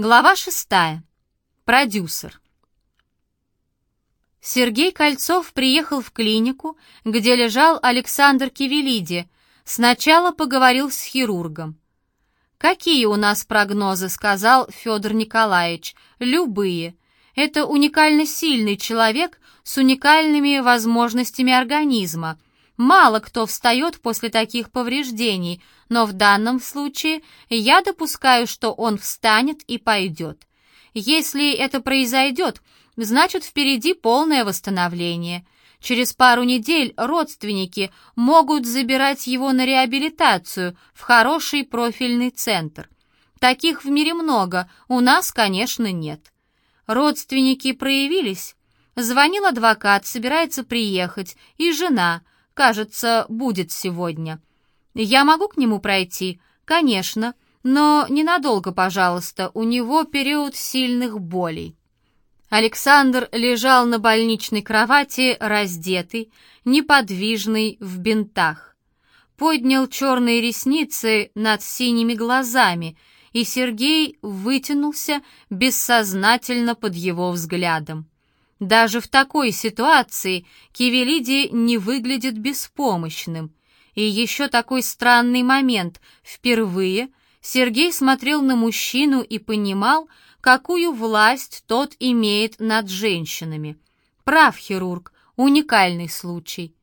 Глава шестая. Продюсер. Сергей Кольцов приехал в клинику, где лежал Александр Кивелиди. Сначала поговорил с хирургом. «Какие у нас прогнозы?» — сказал Федор Николаевич. «Любые. Это уникально сильный человек с уникальными возможностями организма. Мало кто встает после таких повреждений, но в данном случае я допускаю, что он встанет и пойдет. Если это произойдет, значит впереди полное восстановление. Через пару недель родственники могут забирать его на реабилитацию в хороший профильный центр. Таких в мире много, у нас, конечно, нет. Родственники проявились. Звонил адвокат, собирается приехать, и жена – Кажется, будет сегодня. Я могу к нему пройти? Конечно, но ненадолго, пожалуйста, у него период сильных болей. Александр лежал на больничной кровати, раздетый, неподвижный, в бинтах. Поднял черные ресницы над синими глазами, и Сергей вытянулся бессознательно под его взглядом. Даже в такой ситуации Кивелиди не выглядит беспомощным. И еще такой странный момент. Впервые Сергей смотрел на мужчину и понимал, какую власть тот имеет над женщинами. Прав хирург, уникальный случай.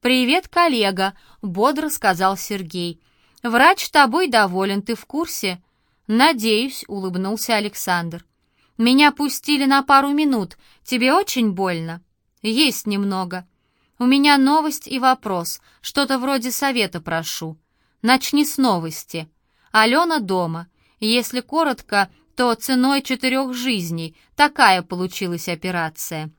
«Привет, коллега», — бодро сказал Сергей. «Врач тобой доволен, ты в курсе?» «Надеюсь», — улыбнулся Александр. Меня пустили на пару минут. Тебе очень больно?» «Есть немного. У меня новость и вопрос. Что-то вроде совета прошу. Начни с новости. Алена дома. Если коротко, то ценой четырех жизней. Такая получилась операция».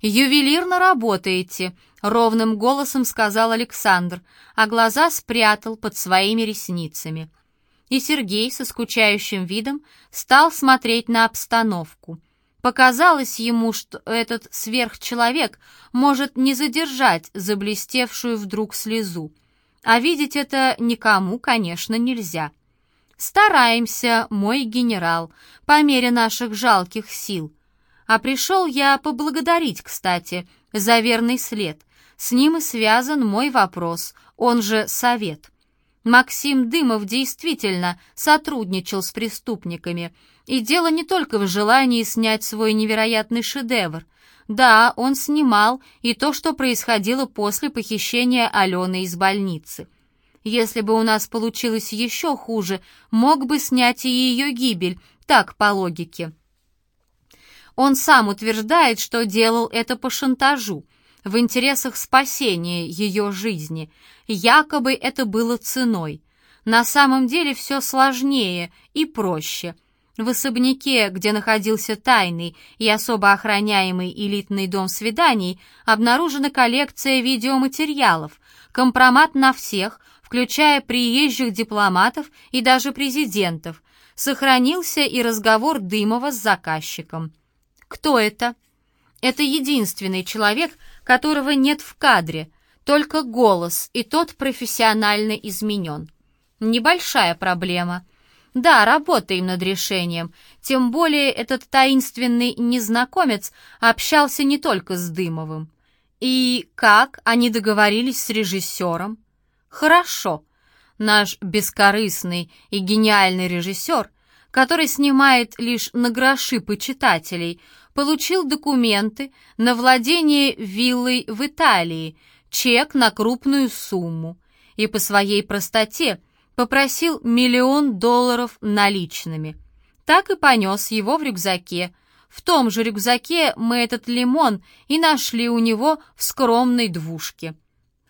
«Ювелирно работаете», — ровным голосом сказал Александр, а глаза спрятал под своими ресницами и Сергей со скучающим видом стал смотреть на обстановку. Показалось ему, что этот сверхчеловек может не задержать заблестевшую вдруг слезу. А видеть это никому, конечно, нельзя. Стараемся, мой генерал, по мере наших жалких сил. А пришел я поблагодарить, кстати, за верный след. С ним и связан мой вопрос, он же совет. Максим Дымов действительно сотрудничал с преступниками. И дело не только в желании снять свой невероятный шедевр. Да, он снимал и то, что происходило после похищения Алены из больницы. Если бы у нас получилось еще хуже, мог бы снять и ее гибель, так по логике. Он сам утверждает, что делал это по шантажу – в интересах спасения ее жизни. Якобы это было ценой. На самом деле все сложнее и проще. В особняке, где находился тайный и особо охраняемый элитный дом свиданий, обнаружена коллекция видеоматериалов, компромат на всех, включая приезжих дипломатов и даже президентов. Сохранился и разговор Дымова с заказчиком. Кто это? Это единственный человек, которого нет в кадре, только голос, и тот профессионально изменен. Небольшая проблема. Да, работаем над решением, тем более этот таинственный незнакомец общался не только с Дымовым. И как они договорились с режиссером? Хорошо. Наш бескорыстный и гениальный режиссер, который снимает лишь на гроши почитателей, получил документы на владение виллой в Италии, чек на крупную сумму и по своей простоте попросил миллион долларов наличными. Так и понес его в рюкзаке. В том же рюкзаке мы этот лимон и нашли у него в скромной двушке.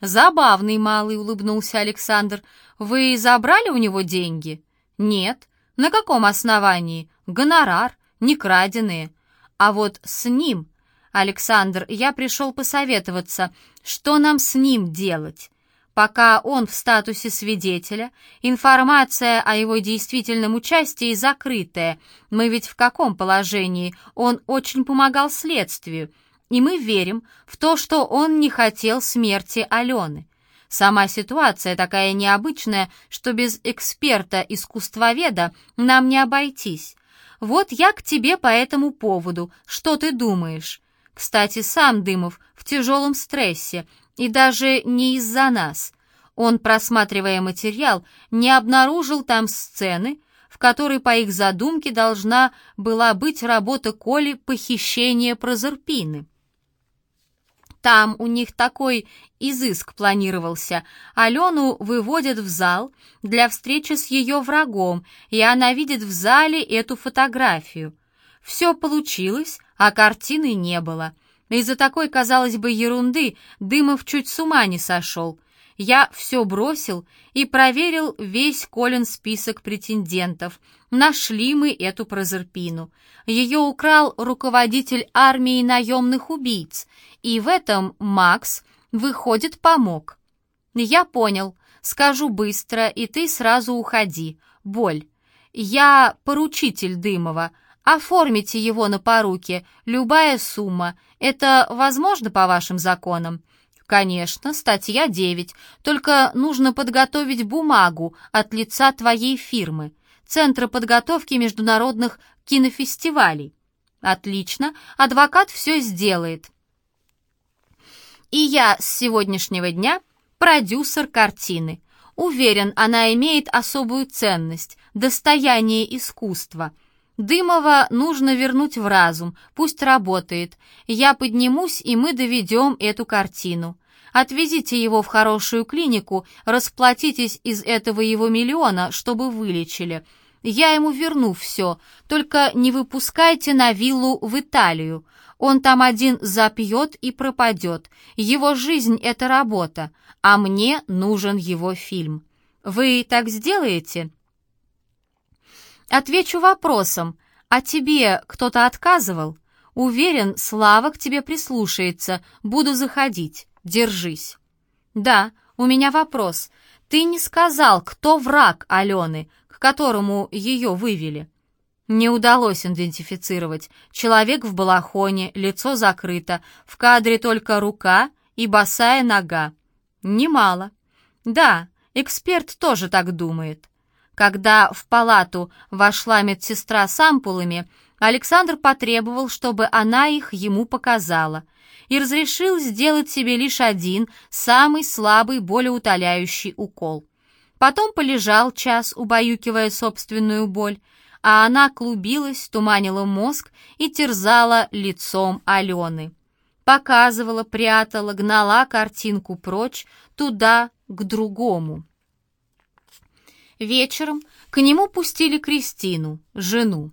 «Забавный малый», — улыбнулся Александр. «Вы забрали у него деньги?» «Нет». «На каком основании?» «Гонорар, не краденые». А вот с ним, Александр, я пришел посоветоваться, что нам с ним делать. Пока он в статусе свидетеля, информация о его действительном участии закрытая. Мы ведь в каком положении? Он очень помогал следствию, и мы верим в то, что он не хотел смерти Алены. Сама ситуация такая необычная, что без эксперта-искусствоведа нам не обойтись. Вот я к тебе по этому поводу. Что ты думаешь? Кстати, сам Дымов в тяжелом стрессе, и даже не из-за нас. Он, просматривая материал, не обнаружил там сцены, в которой, по их задумке, должна была быть работа Коли «Похищение Прозерпины». Там у них такой изыск планировался. Алену выводят в зал для встречи с ее врагом, и она видит в зале эту фотографию. Все получилось, а картины не было. Из-за такой, казалось бы, ерунды Дымов чуть с ума не сошел. Я все бросил и проверил весь Колин список претендентов. Нашли мы эту Прозерпину. Ее украл руководитель армии наемных убийц, и в этом Макс, выходит, помог. Я понял. Скажу быстро, и ты сразу уходи. Боль. Я поручитель Дымова. Оформите его на поруки. Любая сумма. Это возможно по вашим законам? «Конечно, статья 9. Только нужно подготовить бумагу от лица твоей фирмы, Центра подготовки международных кинофестивалей». «Отлично, адвокат все сделает». «И я с сегодняшнего дня продюсер картины. Уверен, она имеет особую ценность, достояние искусства». Дымова нужно вернуть в разум, пусть работает. Я поднимусь, и мы доведем эту картину. Отвезите его в хорошую клинику, расплатитесь из этого его миллиона, чтобы вылечили. Я ему верну все, только не выпускайте на виллу в Италию. Он там один запьет и пропадет. Его жизнь — это работа, а мне нужен его фильм. Вы так сделаете?» Отвечу вопросом. А тебе кто-то отказывал? Уверен, Слава к тебе прислушается. Буду заходить. Держись. Да, у меня вопрос. Ты не сказал, кто враг Алены, к которому ее вывели? Не удалось идентифицировать. Человек в балахоне, лицо закрыто, в кадре только рука и босая нога. Немало. Да, эксперт тоже так думает. Когда в палату вошла медсестра с ампулами, Александр потребовал, чтобы она их ему показала и разрешил сделать себе лишь один, самый слабый болеутоляющий укол. Потом полежал час, убаюкивая собственную боль, а она клубилась, туманила мозг и терзала лицом Алены. Показывала, прятала, гнала картинку прочь, туда, к другому. Вечером к нему пустили Кристину, жену.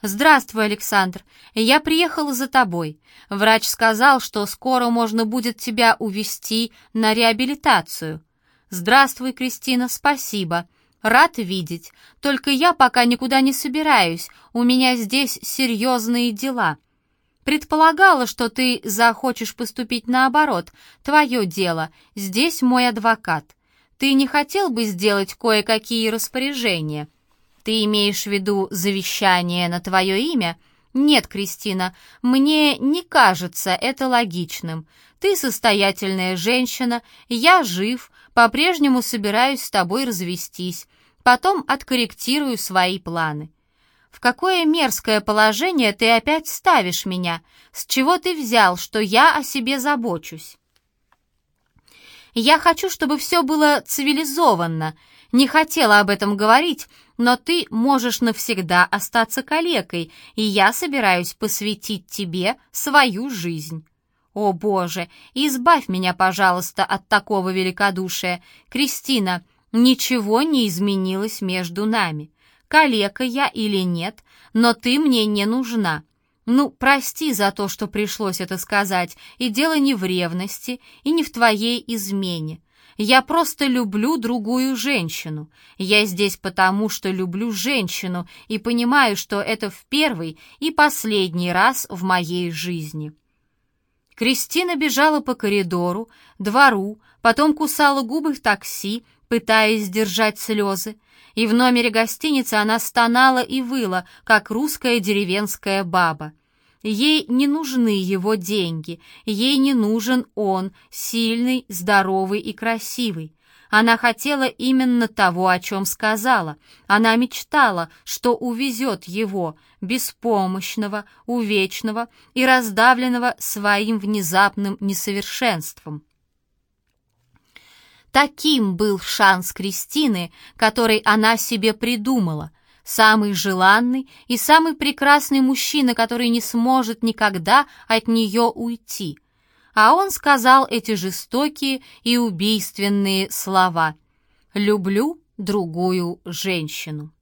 «Здравствуй, Александр. Я приехала за тобой. Врач сказал, что скоро можно будет тебя увезти на реабилитацию». «Здравствуй, Кристина, спасибо. Рад видеть. Только я пока никуда не собираюсь. У меня здесь серьезные дела». «Предполагала, что ты захочешь поступить наоборот. Твое дело. Здесь мой адвокат. Ты не хотел бы сделать кое-какие распоряжения? Ты имеешь в виду завещание на твое имя? Нет, Кристина, мне не кажется это логичным. Ты состоятельная женщина, я жив, по-прежнему собираюсь с тобой развестись. Потом откорректирую свои планы. В какое мерзкое положение ты опять ставишь меня? С чего ты взял, что я о себе забочусь? Я хочу, чтобы все было цивилизованно. Не хотела об этом говорить, но ты можешь навсегда остаться калекой, и я собираюсь посвятить тебе свою жизнь. О, Боже, избавь меня, пожалуйста, от такого великодушия. Кристина, ничего не изменилось между нами. Калека я или нет, но ты мне не нужна. Ну, прости за то, что пришлось это сказать, и дело не в ревности, и не в твоей измене. Я просто люблю другую женщину. Я здесь потому, что люблю женщину и понимаю, что это в первый и последний раз в моей жизни». Кристина бежала по коридору, двору, потом кусала губы в такси, пытаясь сдержать слезы, и в номере гостиницы она стонала и выла, как русская деревенская баба. Ей не нужны его деньги, ей не нужен он, сильный, здоровый и красивый. Она хотела именно того, о чем сказала. Она мечтала, что увезет его, беспомощного, увечного и раздавленного своим внезапным несовершенством. Таким был шанс Кристины, который она себе придумала, самый желанный и самый прекрасный мужчина, который не сможет никогда от нее уйти. А он сказал эти жестокие и убийственные слова «люблю другую женщину».